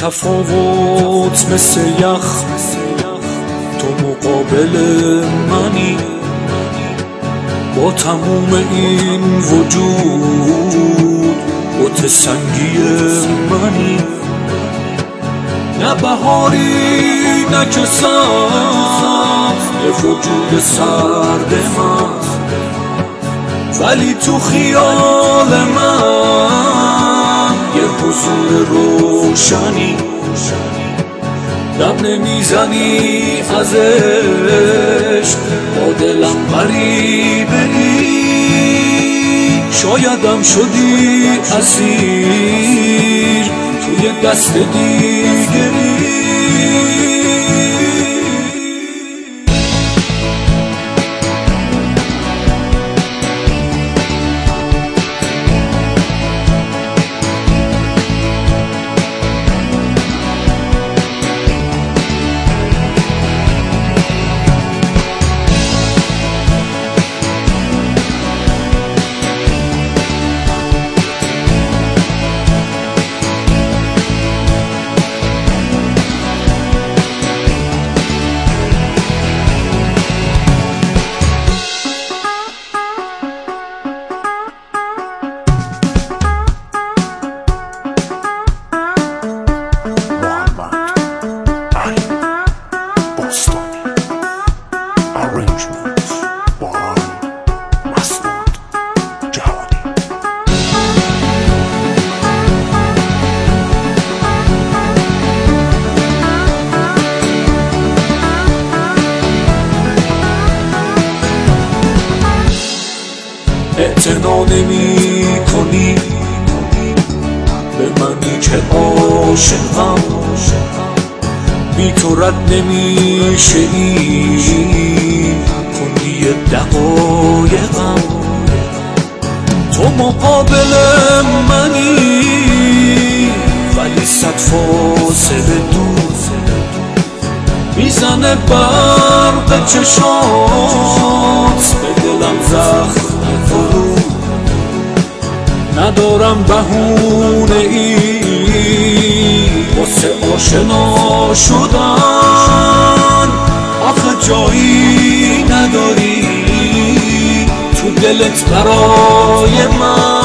تفاوت مثل یخ تو مقابل منی. با تموم این وجود بوت سنگی منی. نه بهاری نه که یه وجود سرد من. ولی تو خیال من یه حضور روشنی. دم نمی‌زنی ازش با دلم غریبه ای شایدم شدی اسیر. توی دست دیگری. اعتنا نمی کنی به منی که عاشقم. بی تو رد نمیشه این کنی دقایقم. تو مقابل منی. ولی صد فاصله دور. می‌زنه برق چشات. به ندارم بهونه ای. واسه آشنا شدن آخه جایی نداری. تو دلت برای من